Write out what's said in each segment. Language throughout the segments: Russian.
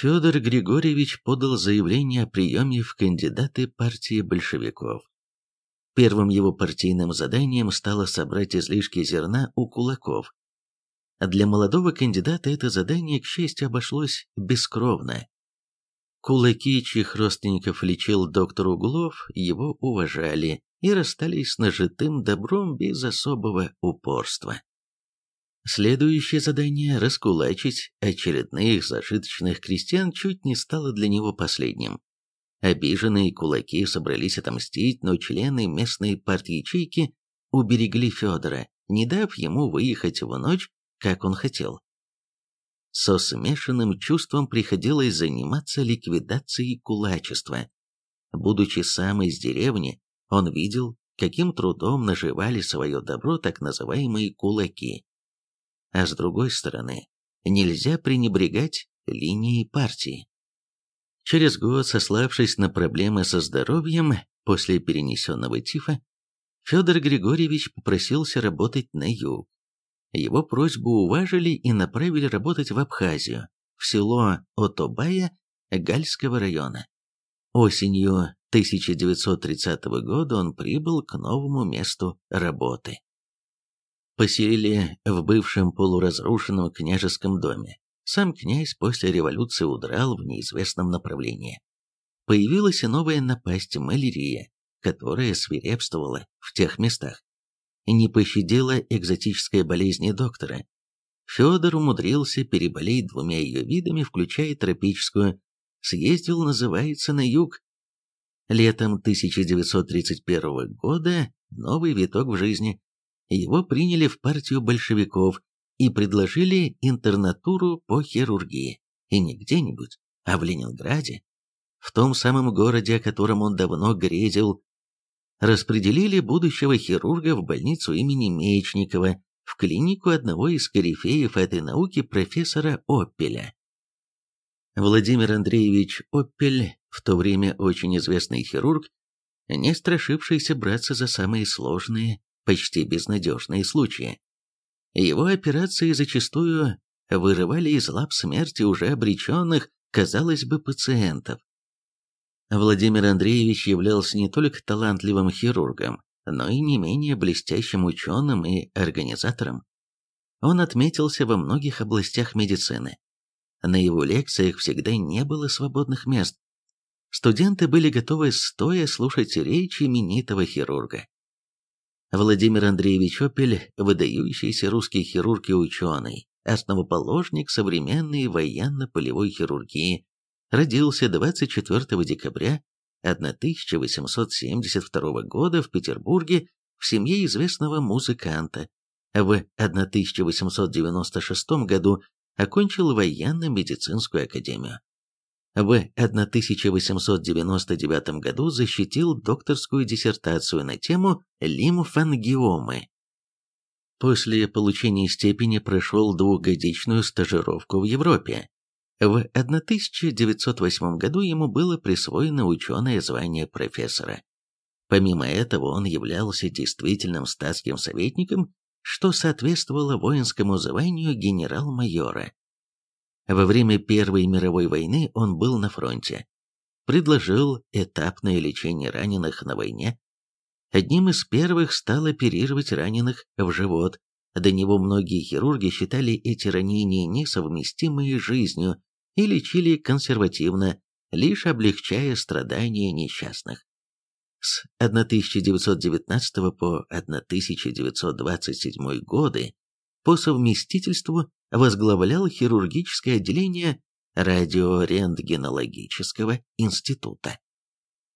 Федор Григорьевич подал заявление о приеме в кандидаты партии большевиков. Первым его партийным заданием стало собрать излишки зерна у кулаков. Для молодого кандидата это задание, к счастью, обошлось бескровно. Кулаки, чьих родственников лечил доктор Углов, его уважали и расстались с нажитым добром без особого упорства. Следующее задание – раскулачить очередных зажиточных крестьян чуть не стало для него последним. Обиженные кулаки собрались отомстить, но члены местной партии уберегли Федора, не дав ему выехать в ночь, как он хотел. Со смешанным чувством приходилось заниматься ликвидацией кулачества. Будучи сам из деревни, он видел, каким трудом наживали свое добро так называемые кулаки. А с другой стороны, нельзя пренебрегать линией партии. Через год, сославшись на проблемы со здоровьем после перенесенного тифа, Федор Григорьевич попросился работать на юг. Его просьбу уважили и направили работать в Абхазию, в село Отобая Гальского района. Осенью 1930 года он прибыл к новому месту работы. Поселили в бывшем полуразрушенном княжеском доме. Сам князь после революции удрал в неизвестном направлении. Появилась и новая напасть малярия, которая свирепствовала в тех местах. Не пощадила экзотическая болезнь доктора. Федор умудрился переболеть двумя ее видами, включая тропическую. Съездил, называется, на юг. Летом 1931 года новый виток в жизни. Его приняли в партию большевиков, и предложили интернатуру по хирургии. И не где-нибудь, а в Ленинграде, в том самом городе, о котором он давно грезил. Распределили будущего хирурга в больницу имени Мечникова, в клинику одного из корифеев этой науки профессора Оппеля. Владимир Андреевич Оппель, в то время очень известный хирург, не страшившийся браться за самые сложные, почти безнадежные случаи. Его операции зачастую вырывали из лап смерти уже обреченных, казалось бы, пациентов. Владимир Андреевич являлся не только талантливым хирургом, но и не менее блестящим ученым и организатором. Он отметился во многих областях медицины. На его лекциях всегда не было свободных мест. Студенты были готовы стоя слушать речи именитого хирурга. Владимир Андреевич Опель – выдающийся русский хирург и ученый, основоположник современной военно-полевой хирургии, родился 24 декабря 1872 года в Петербурге в семье известного музыканта. В 1896 году окончил военно-медицинскую академию. В 1899 году защитил докторскую диссертацию на тему лимфангиомы. После получения степени прошел двухгодичную стажировку в Европе. В 1908 году ему было присвоено ученое звание профессора. Помимо этого он являлся действительным статским советником, что соответствовало воинскому званию генерал-майора. Во время Первой мировой войны он был на фронте. Предложил этапное лечение раненых на войне. Одним из первых стал оперировать раненых в живот. До него многие хирурги считали эти ранения несовместимые с жизнью и лечили консервативно, лишь облегчая страдания несчастных. С 1919 по 1927 годы по совместительству возглавлял хирургическое отделение радиорентгенологического института.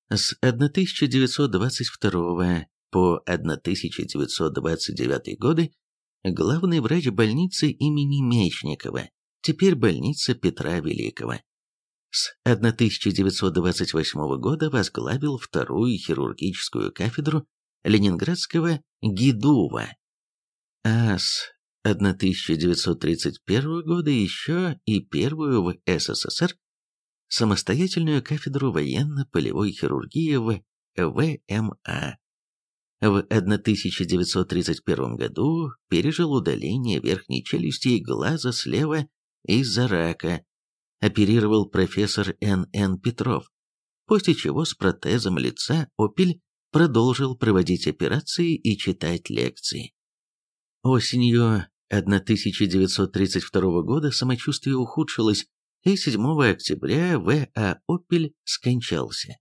С 1922 по 1929 годы главный врач больницы имени Мечникова, теперь больница Петра Великого. С 1928 года возглавил вторую хирургическую кафедру Ленинградского ГИДУВа, а с 1931 года еще и первую в СССР самостоятельную кафедру военно-полевой хирургии в ВМА. В 1931 году пережил удаление верхней челюсти и глаза слева из-за рака, оперировал профессор Н.Н. Петров, после чего с протезом лица Опель продолжил проводить операции и читать лекции. Осенью 1932 года самочувствие ухудшилось, и 7 октября В.А. Опель скончался.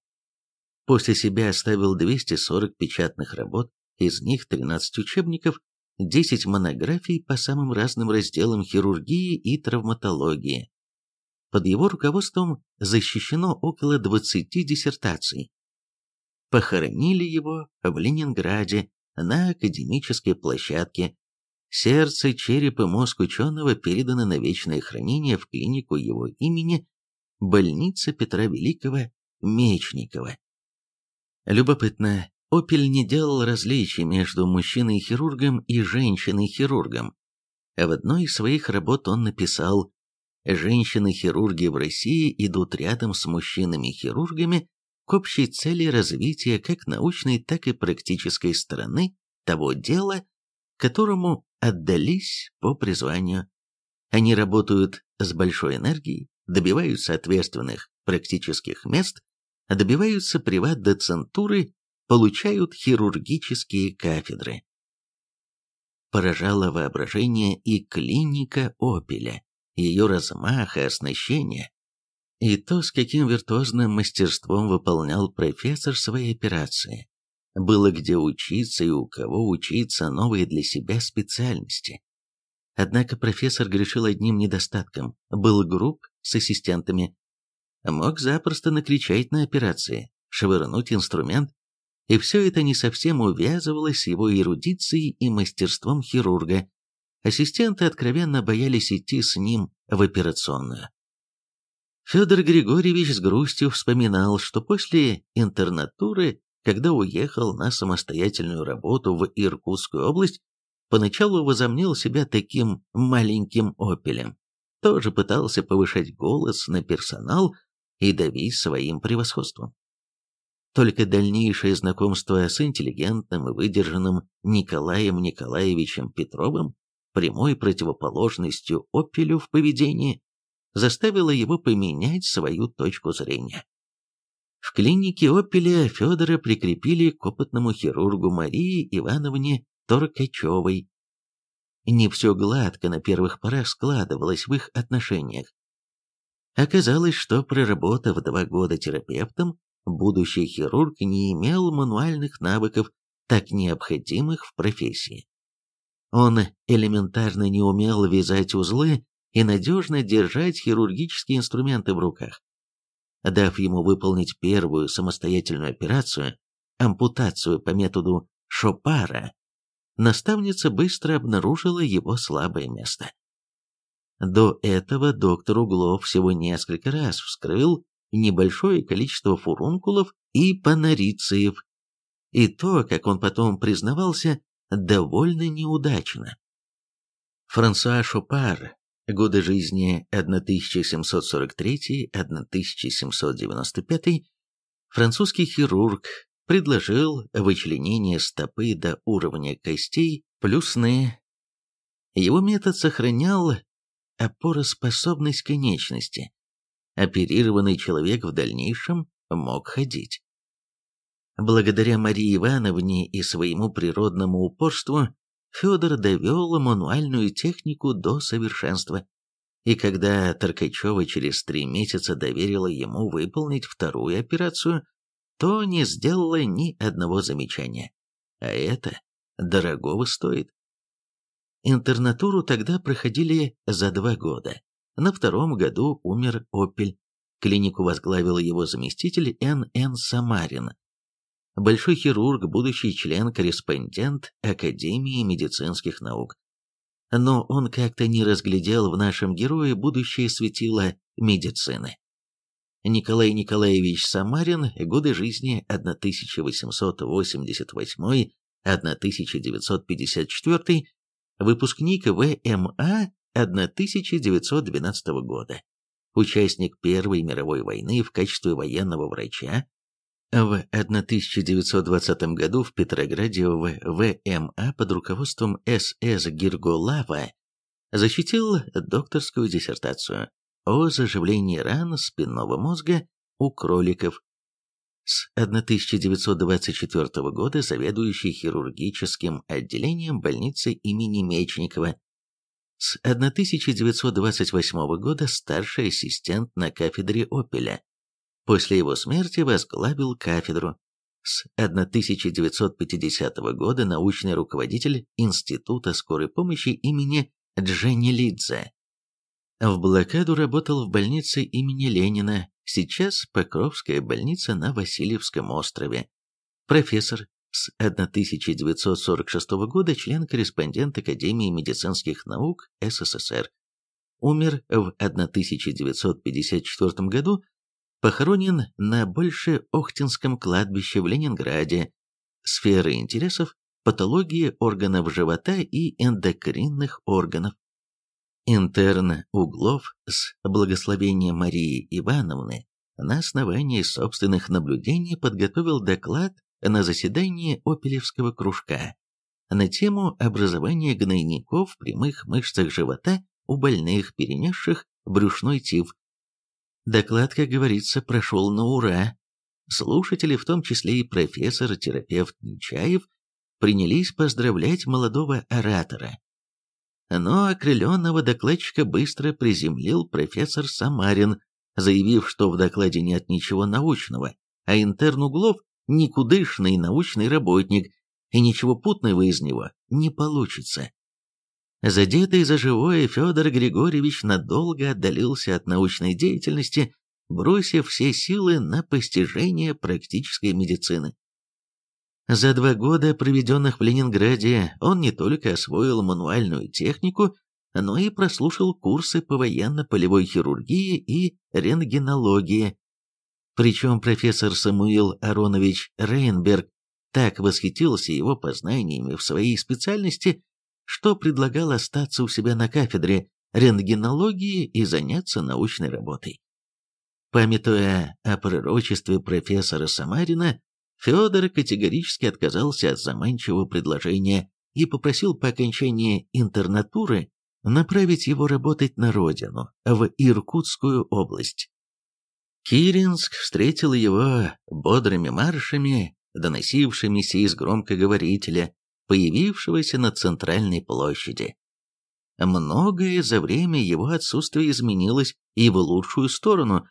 После себя оставил 240 печатных работ, из них 13 учебников, 10 монографий по самым разным разделам хирургии и травматологии. Под его руководством защищено около 20 диссертаций. Похоронили его в Ленинграде на академической площадке. Сердце, череп и мозг ученого переданы на вечное хранение в клинику его имени больница Петра Великого Мечникова. Любопытно, Опель не делал различий между мужчиной-хирургом и женщиной-хирургом. В одной из своих работ он написал «Женщины-хирурги в России идут рядом с мужчинами-хирургами к общей цели развития как научной, так и практической стороны того дела, которому отдались по призванию. Они работают с большой энергией, добиваются ответственных практических мест, добиваются приват-доцентуры, получают хирургические кафедры. Поражало воображение и клиника Опеля, ее размах и оснащение, и то, с каким виртуозным мастерством выполнял профессор свои операции. Было где учиться и у кого учиться новые для себя специальности. Однако профессор грешил одним недостатком, был груб с ассистентами. Мог запросто накричать на операции, швырнуть инструмент, и все это не совсем увязывалось с его эрудицией и мастерством хирурга. Ассистенты откровенно боялись идти с ним в операционную. Федор Григорьевич с грустью вспоминал, что после интернатуры, когда уехал на самостоятельную работу в Иркутскую область, поначалу возомнил себя таким маленьким опелем. Тоже пытался повышать голос на персонал и давить своим превосходством. Только дальнейшее знакомство с интеллигентным и выдержанным Николаем Николаевичем Петровым, прямой противоположностью Опелю в поведении, заставило его поменять свою точку зрения. В клинике Опеля Федора прикрепили к опытному хирургу Марии Ивановне Торкачевой. Не все гладко на первых порах складывалось в их отношениях. Оказалось, что проработав два года терапевтом, будущий хирург не имел мануальных навыков, так необходимых в профессии. Он элементарно не умел вязать узлы и надежно держать хирургические инструменты в руках. Дав ему выполнить первую самостоятельную операцию, ампутацию по методу Шопара, наставница быстро обнаружила его слабое место. До этого доктор Углов всего несколько раз вскрыл небольшое количество фурункулов и панорициев, и то, как он потом признавался, довольно неудачно. Франсуа Шопар годы жизни 1743-1795, французский хирург предложил вычленение стопы до уровня костей плюс сны. Его метод сохранял опороспособность конечности. Оперированный человек в дальнейшем мог ходить. Благодаря Марии Ивановне и своему природному упорству Федор довел мануальную технику до совершенства. И когда Таркачева через три месяца доверила ему выполнить вторую операцию, то не сделала ни одного замечания. А это дорогого стоит. Интернатуру тогда проходили за два года. На втором году умер Опель. Клинику возглавил его заместитель Н.Н. Самарин, большой хирург, будущий член-корреспондент Академии медицинских наук. Но он как-то не разглядел в нашем герое будущее светило медицины. Николай Николаевич Самарин, годы жизни 1888-1954, выпускник ВМА 1912 года, участник Первой мировой войны в качестве военного врача, в 1920 году в Петрограде в ВМА под руководством С.С. Гирголава защитил докторскую диссертацию о заживлении ран спинного мозга у кроликов. С 1924 года заведующий хирургическим отделением больницы имени Мечникова. С 1928 года старший ассистент на кафедре Опеля. После его смерти возглавил кафедру. С 1950 года научный руководитель Института скорой помощи имени Дженни Лидзе. В блокаду работал в больнице имени Ленина, сейчас Покровская больница на Васильевском острове. Профессор, с 1946 года член-корреспондент Академии медицинских наук СССР. Умер в 1954 году, похоронен на Больше-Охтинском кладбище в Ленинграде. Сферы интересов – патологии органов живота и эндокринных органов. Интерн Углов с благословения Марии Ивановны на основании собственных наблюдений подготовил доклад на заседании Опелевского кружка на тему образования гнойников в прямых мышцах живота у больных, перенесших брюшной тиф. Доклад, как говорится, прошел на ура. Слушатели, в том числе и профессор-терапевт Нечаев, принялись поздравлять молодого оратора. Но окрыленного докладчика быстро приземлил профессор Самарин, заявив, что в докладе нет ничего научного, а интерн Углов – никудышный научный работник, и ничего путного из него не получится. Задетый за живое Федор Григорьевич надолго отдалился от научной деятельности, бросив все силы на постижение практической медицины. За два года, проведенных в Ленинграде, он не только освоил мануальную технику, но и прослушал курсы по военно-полевой хирургии и рентгенологии. Причем профессор Самуил Аронович Рейнберг так восхитился его познаниями в своей специальности, что предлагал остаться у себя на кафедре рентгенологии и заняться научной работой. Памятуя о пророчестве профессора Самарина, Федор категорически отказался от заманчивого предложения и попросил по окончании интернатуры направить его работать на родину, в Иркутскую область. Киринск встретил его бодрыми маршами, доносившимися из громкоговорителя, появившегося на центральной площади. Многое за время его отсутствия изменилось и в лучшую сторону.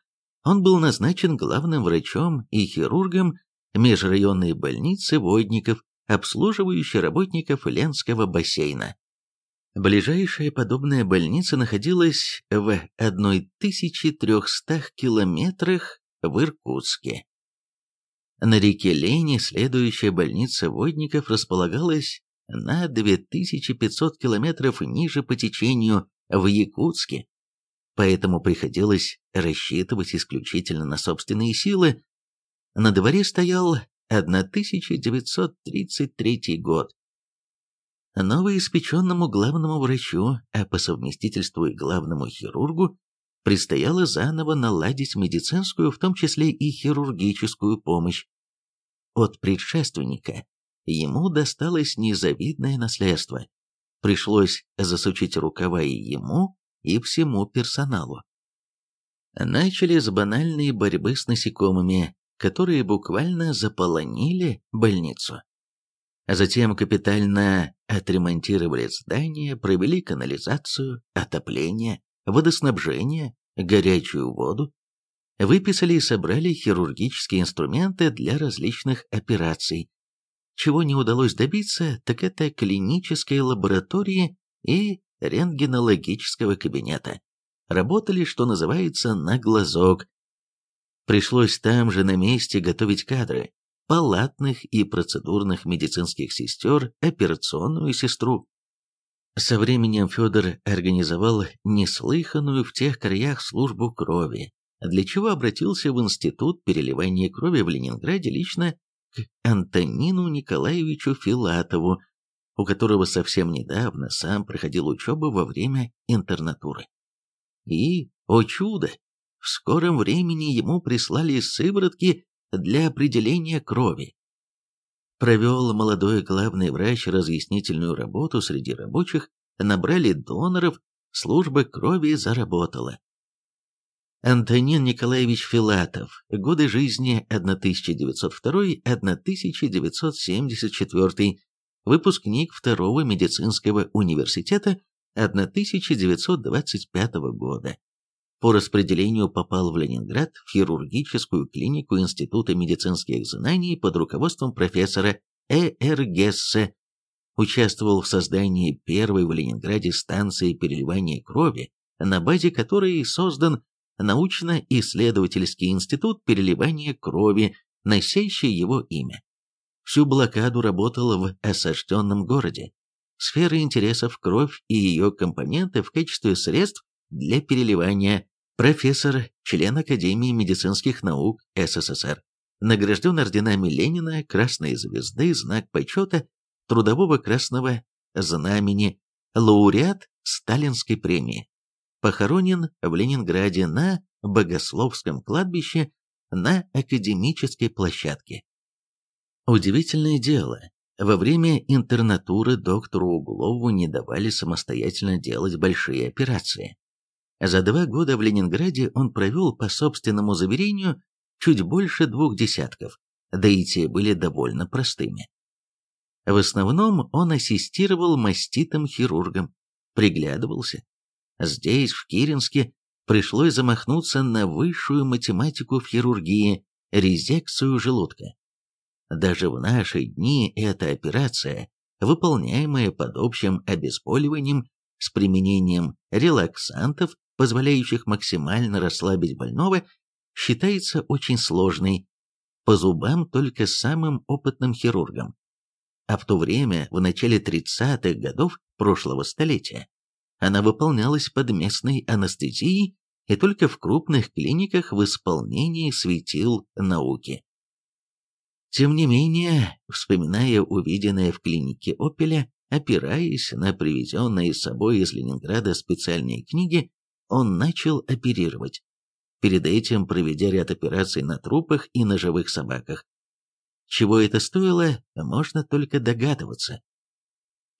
Он был назначен главным врачом и хирургом межрайонной больницы водников, обслуживающей работников Ленского бассейна. Ближайшая подобная больница находилась в 1300 километрах в Иркутске. На реке Лени следующая больница водников располагалась на 2500 километров ниже по течению в Якутске, поэтому приходилось рассчитывать исключительно на собственные силы, на дворе стоял 1933 год. Новоиспеченному главному врачу, а по совместительству и главному хирургу, предстояло заново наладить медицинскую, в том числе и хирургическую помощь. От предшественника ему досталось незавидное наследство. Пришлось засучить рукава и ему, и всему персоналу. Начали с банальной борьбы с насекомыми, которые буквально заполонили больницу. Затем капитально отремонтировали здание, провели канализацию, отопление, водоснабжение, горячую воду, выписали и собрали хирургические инструменты для различных операций. Чего не удалось добиться, так это клинической лаборатории и рентгенологического кабинета. Работали, что называется, на глазок, Пришлось там же на месте готовить кадры, палатных и процедурных медицинских сестер, операционную сестру. Со временем Федор организовал неслыханную в тех краях службу крови, для чего обратился в Институт переливания крови в Ленинграде лично к Антонину Николаевичу Филатову, у которого совсем недавно сам проходил учебу во время интернатуры. И, о чудо, в скором времени ему прислали сыворотки для определения крови. Провел молодой главный врач разъяснительную работу среди рабочих, набрали доноров, служба крови заработала. Антонин Николаевич Филатов. Годы жизни 1902-1974. Выпускник Второго медицинского университета 1925 года. По распределению попал в Ленинград в хирургическую клинику Института медицинских знаний под руководством профессора Э. Р. Гессе. Участвовал в создании первой в Ленинграде станции переливания крови, на базе которой создан научно-исследовательский институт переливания крови, носящий его имя. Всю блокаду работал в осажденном городе. Сфера интересов кровь и ее компоненты в качестве средств для переливания. Профессор, член Академии медицинских наук СССР. Награжден орденами Ленина, Красной Звезды, Знак почета, Трудового Красного Знамени, лауреат Сталинской премии похоронен в Ленинграде на Богословском кладбище на академической площадке. Удивительное дело, во время интернатуры доктору Углову не давали самостоятельно делать большие операции. За два года в Ленинграде он провел, по собственному заверению, чуть больше двух десятков, да и те были довольно простыми. В основном он ассистировал маститым хирургам, приглядывался, Здесь, в Киринске, пришлось замахнуться на высшую математику в хирургии, резекцию желудка. Даже в наши дни эта операция, выполняемая под общим обезболиванием с применением релаксантов, позволяющих максимально расслабить больного, считается очень сложной, по зубам только самым опытным хирургам. А в то время, в начале 30-х годов прошлого столетия, она выполнялась под местной анестезией и только в крупных клиниках в исполнении светил науки. Тем не менее, вспоминая увиденное в клинике Опеля, опираясь на привезенные с собой из Ленинграда специальные книги, он начал оперировать, перед этим проведя ряд операций на трупах и на живых собаках. Чего это стоило, можно только догадываться.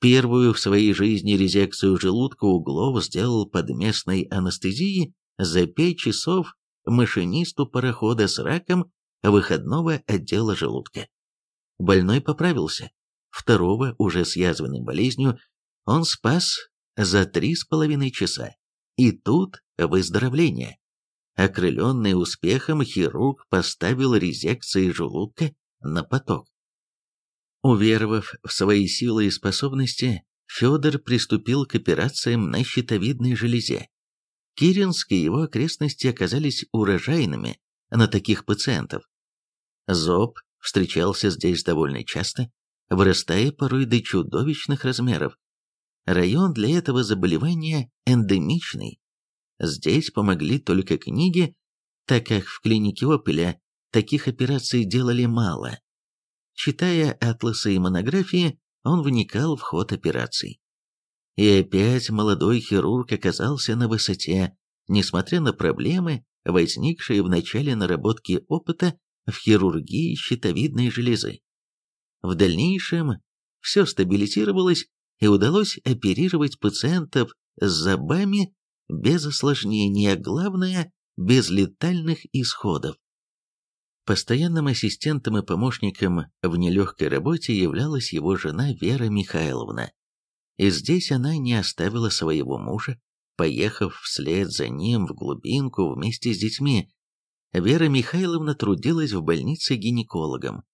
Первую в своей жизни резекцию желудка Углов сделал под местной анестезией за пять часов машинисту парохода с раком выходного отдела желудка. Больной поправился. Второго, уже с язвенной болезнью, он спас за три с половиной часа. И тут выздоровление. Окрыленный успехом, хирург поставил резекции желудка на поток. Уверовав в свои силы и способности, Федор приступил к операциям на щитовидной железе. Киринск и его окрестности оказались урожайными на таких пациентов. Зоб встречался здесь довольно часто, вырастая порой до чудовищных размеров. Район для этого заболевания эндемичный. Здесь помогли только книги, так как в клинике Опеля таких операций делали мало. Читая атласы и монографии, он вникал в ход операций. И опять молодой хирург оказался на высоте, несмотря на проблемы, возникшие в начале наработки опыта в хирургии щитовидной железы. В дальнейшем все стабилизировалось и удалось оперировать пациентов с зубами без осложнений, а главное, без летальных исходов. Постоянным ассистентом и помощником в нелегкой работе являлась его жена Вера Михайловна. И здесь она не оставила своего мужа, поехав вслед за ним в глубинку вместе с детьми. Вера Михайловна трудилась в больнице гинекологом.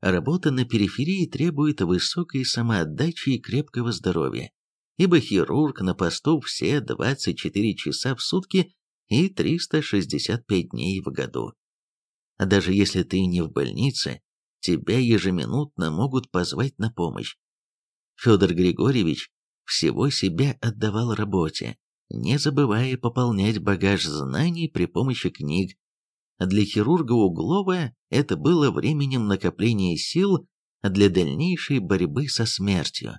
Работа на периферии требует высокой самоотдачи и крепкого здоровья, ибо хирург на посту все 24 часа в сутки и 365 дней в году. А даже если ты не в больнице, тебя ежеминутно могут позвать на помощь. Федор Григорьевич всего себя отдавал работе, не забывая пополнять багаж знаний при помощи книг. Для хирурга Углова это было временем накопления сил для дальнейшей борьбы со смертью.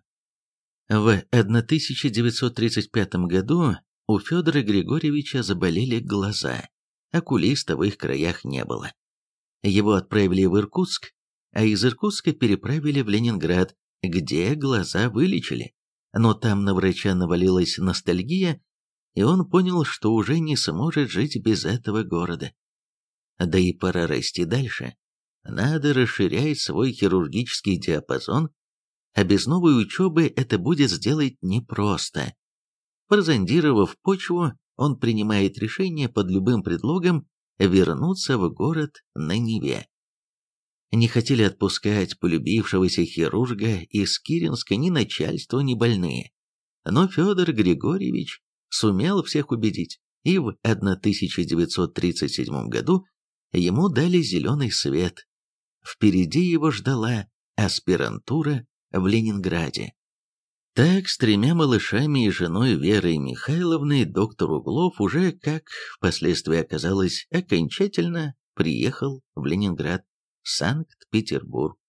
В 1935 году у Федора Григорьевича заболели глаза, окулиста в их краях не было. Его отправили в Иркутск, а из Иркутска переправили в Ленинград, где глаза вылечили. Но там на врача навалилась ностальгия, и он понял, что уже не сможет жить без этого города. Да и пора расти дальше. Надо расширять свой хирургический диапазон, а без новой учебы это будет сделать непросто. Прозондировав почву, он принимает решение под любым предлогом вернуться в город на Неве. Не хотели отпускать полюбившегося хирурга из Киринска ни начальство, ни больные. Но Федор Григорьевич сумел всех убедить, и в 1937 году ему дали зеленый свет. Впереди его ждала аспирантура в Ленинграде. Так, с тремя малышами и женой Верой Михайловной доктор Углов уже, как впоследствии оказалось, окончательно приехал в Ленинград, Санкт-Петербург.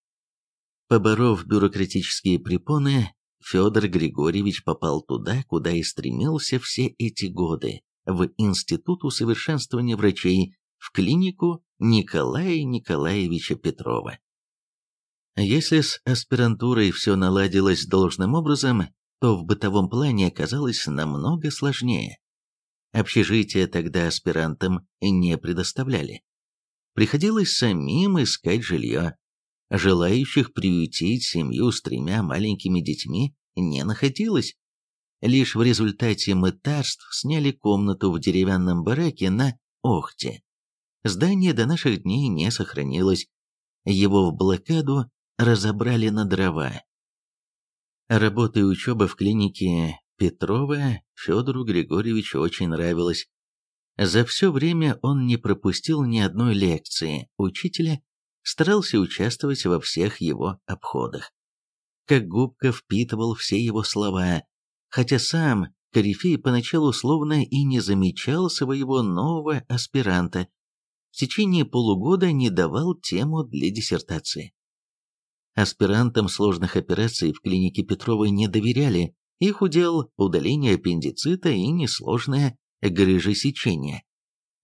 Поборов бюрократические препоны, Федор Григорьевич попал туда, куда и стремился все эти годы, в Институт усовершенствования врачей, в клинику Николая Николаевича Петрова. Если с аспирантурой все наладилось должным образом, то в бытовом плане оказалось намного сложнее. Общежитие тогда аспирантам не предоставляли. Приходилось самим искать жилье. Желающих приютить семью с тремя маленькими детьми не находилось. Лишь в результате мытарств сняли комнату в деревянном бараке на Охте. Здание до наших дней не сохранилось. Его в блокаду разобрали на дрова. Работа и учеба в клинике Петрова Федору Григорьевичу очень нравилась. За все время он не пропустил ни одной лекции учителя, старался участвовать во всех его обходах. Как губка впитывал все его слова, хотя сам Корифей поначалу словно и не замечал своего нового аспиранта, в течение полугода не давал тему для диссертации. Аспирантам сложных операций в клинике Петровой не доверяли, их удел удаление аппендицита и несложное грыжесечение.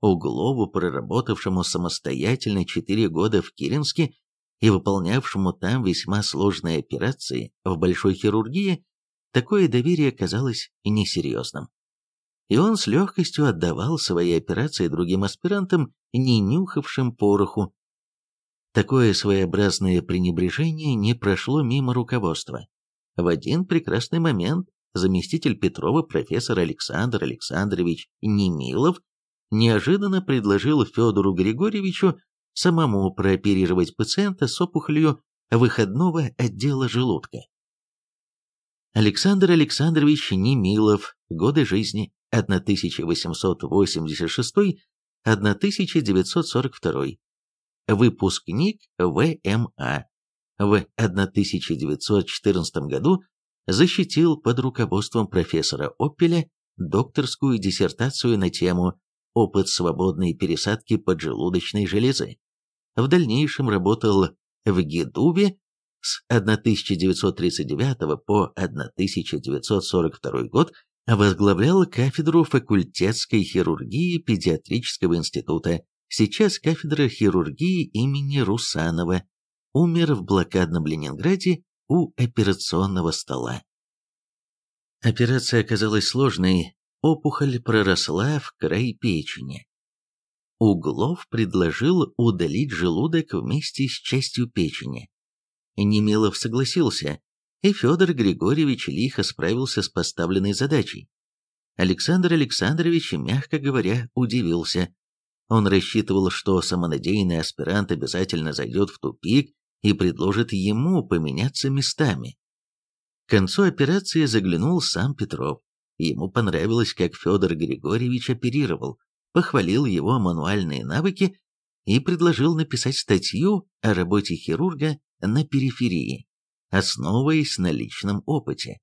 Углову, проработавшему самостоятельно 4 года в Киренске и выполнявшему там весьма сложные операции в большой хирургии, такое доверие казалось несерьезным. И он с легкостью отдавал свои операции другим аспирантам, не нюхавшим пороху, Такое своеобразное пренебрежение не прошло мимо руководства. В один прекрасный момент заместитель Петрова профессор Александр Александрович Немилов неожиданно предложил Федору Григорьевичу самому прооперировать пациента с опухолью выходного отдела желудка. Александр Александрович Немилов, годы жизни 1886-1942, выпускник ВМА. В 1914 году защитил под руководством профессора Оппеля докторскую диссертацию на тему «Опыт свободной пересадки поджелудочной железы». В дальнейшем работал в ГИДУВе с 1939 по 1942 год, возглавлял кафедру факультетской хирургии педиатрического института сейчас кафедра хирургии имени Русанова, умер в блокадном Ленинграде у операционного стола. Операция оказалась сложной, опухоль проросла в край печени. Углов предложил удалить желудок вместе с частью печени. Немилов согласился, и Федор Григорьевич лихо справился с поставленной задачей. Александр Александрович, мягко говоря, удивился. Он рассчитывал, что самонадеянный аспирант обязательно зайдет в тупик и предложит ему поменяться местами. К концу операции заглянул сам Петров. Ему понравилось, как Федор Григорьевич оперировал, похвалил его мануальные навыки и предложил написать статью о работе хирурга на периферии, основываясь на личном опыте.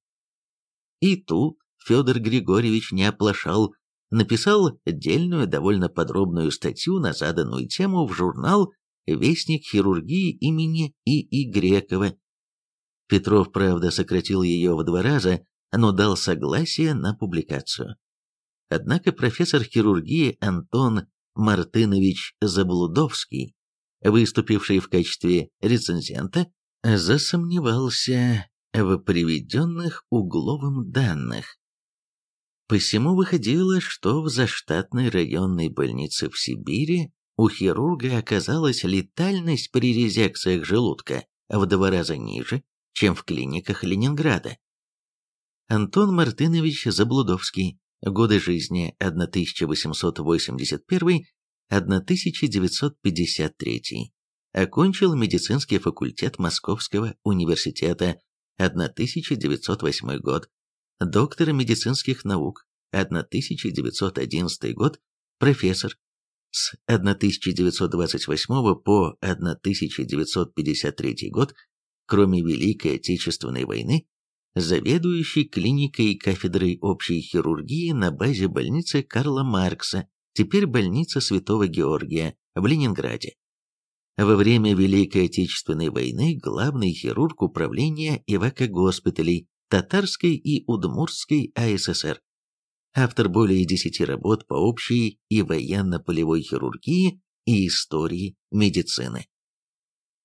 И тут Федор Григорьевич не оплошал, написал отдельную, довольно подробную статью на заданную тему в журнал «Вестник хирургии имени И.И. Грекова». Петров, правда, сократил ее в два раза, но дал согласие на публикацию. Однако профессор хирургии Антон Мартынович Заблудовский, выступивший в качестве рецензента, засомневался в приведенных угловым данных Посему выходило, что в заштатной районной больнице в Сибири у хирурга оказалась летальность при резекциях желудка в два раза ниже, чем в клиниках Ленинграда. Антон Мартынович Заблудовский. Годы жизни 1881-1953. Окончил медицинский факультет Московского университета 1908 год. Доктор медицинских наук 1911 год. Профессор. С 1928 по 1953 год, кроме Великой Отечественной войны, заведующий клиникой кафедрой общей хирургии на базе больницы Карла Маркса, теперь больница Святого Георгия в Ленинграде. Во время Великой Отечественной войны главный хирург управления эвакогоспиталей Татарской и Удмуртской АССР. Автор более десяти работ по общей и военно-полевой хирургии и истории медицины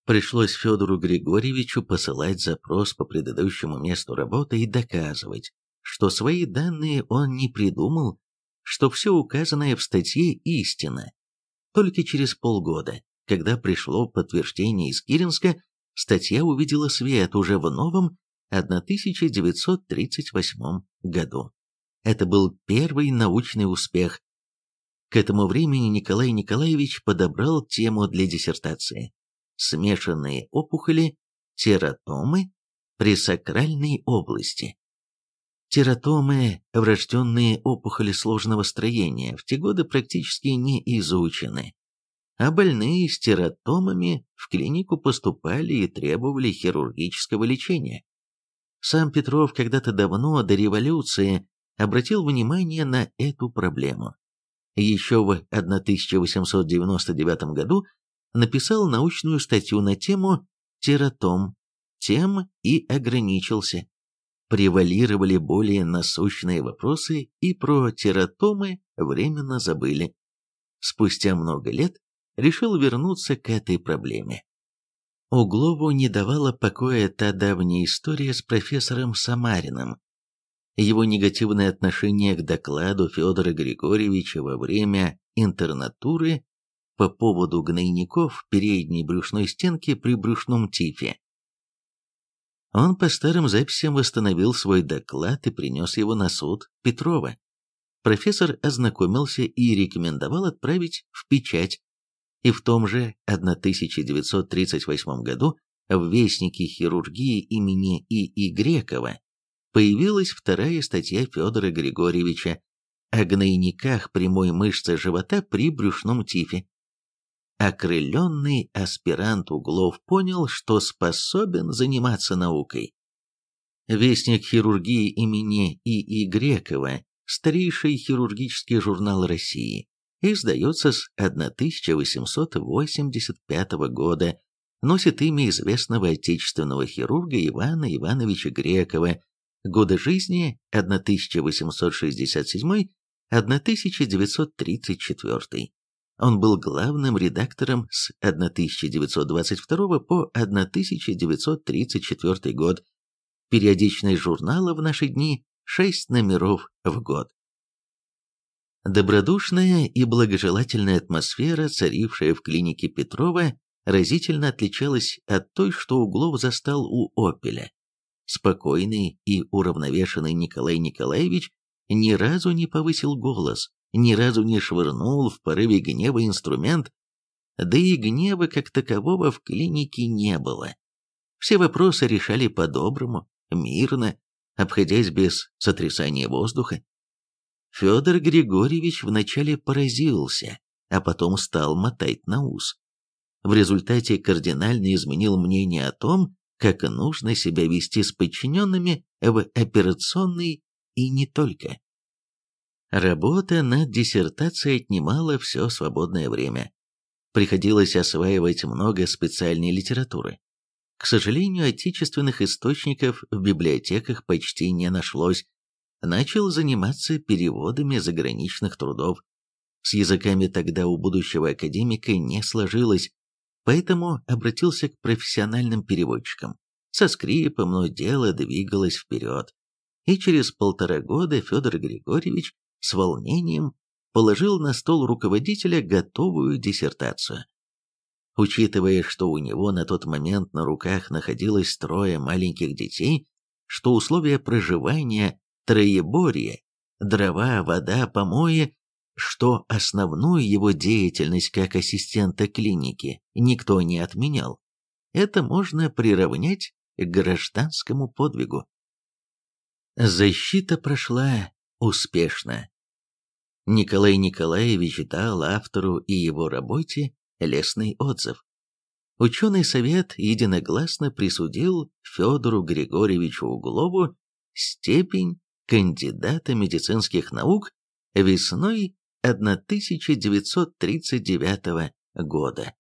пришлось Федору Григорьевичу посылать запрос по предыдущему месту работы и доказывать, что свои данные он не придумал, что все указанное в статье истина. Только через полгода, когда пришло подтверждение из Киринска, статья увидела свет уже в новом 1938 году. Это был первый научный успех. К этому времени Николай Николаевич подобрал тему для диссертации смешанные опухоли, тератомы при сакральной области. Тератомы – врожденные опухоли сложного строения, в те годы практически не изучены, а больные с тератомами в клинику поступали и требовали хирургического лечения. Сам Петров когда-то давно, до революции, обратил внимание на эту проблему. Еще в 1899 году написал научную статью на тему «Тератом», тем и ограничился. Превалировали более насущные вопросы и про тератомы временно забыли. Спустя много лет решил вернуться к этой проблеме. Углову не давала покоя та давняя история с профессором Самариным. Его негативное отношение к докладу Федора Григорьевича во время интернатуры по поводу гнойников передней брюшной стенки при брюшном тифе. Он по старым записям восстановил свой доклад и принес его на суд Петрова. Профессор ознакомился и рекомендовал отправить в печать. И в том же 1938 году в Вестнике хирургии имени И.И. Грекова появилась вторая статья Федора Григорьевича о гнойниках прямой мышцы живота при брюшном тифе. Окрыленный аспирант Углов понял, что способен заниматься наукой. Вестник хирургии имени И.И. Грекова, старейший хирургический журнал России, издается с 1885 года, носит имя известного отечественного хирурга Ивана Ивановича Грекова, годы жизни 1867-1934. Он был главным редактором с 1922 по 1934 год. Периодичность журнала в наши дни 6 номеров в год. Добродушная и благожелательная атмосфера, царившая в клинике Петрова, разительно отличалась от той, что Углов застал у Опеля. Спокойный и уравновешенный Николай Николаевич ни разу не повысил голос, ни разу не швырнул в порыве гнева инструмент, да и гнева как такового в клинике не было. Все вопросы решали по-доброму, мирно, обходясь без сотрясания воздуха. Федор Григорьевич вначале поразился, а потом стал мотать на ус. В результате кардинально изменил мнение о том, как нужно себя вести с подчиненными в операционной и не только. Работа над диссертацией отнимала все свободное время. Приходилось осваивать много специальной литературы. К сожалению, отечественных источников в библиотеках почти не нашлось. Начал заниматься переводами заграничных трудов. С языками тогда у будущего академика не сложилось, поэтому обратился к профессиональным переводчикам. Со скрипом, но дело двигалось вперед. и через полтора года Федор Григорьевич с волнением положил на стол руководителя готовую диссертацию. Учитывая, что у него на тот момент на руках находилось трое маленьких детей, что условия проживания троеборья, дрова, вода, помои, что основную его деятельность как ассистента клиники никто не отменял, это можно приравнять к гражданскому подвигу. Защита прошла успешно. Николай Николаевич дал автору и его работе лестный отзыв. Ученый совет единогласно присудил Федору Григорьевичу Углову степень кандидата медицинских наук весной 1939 года.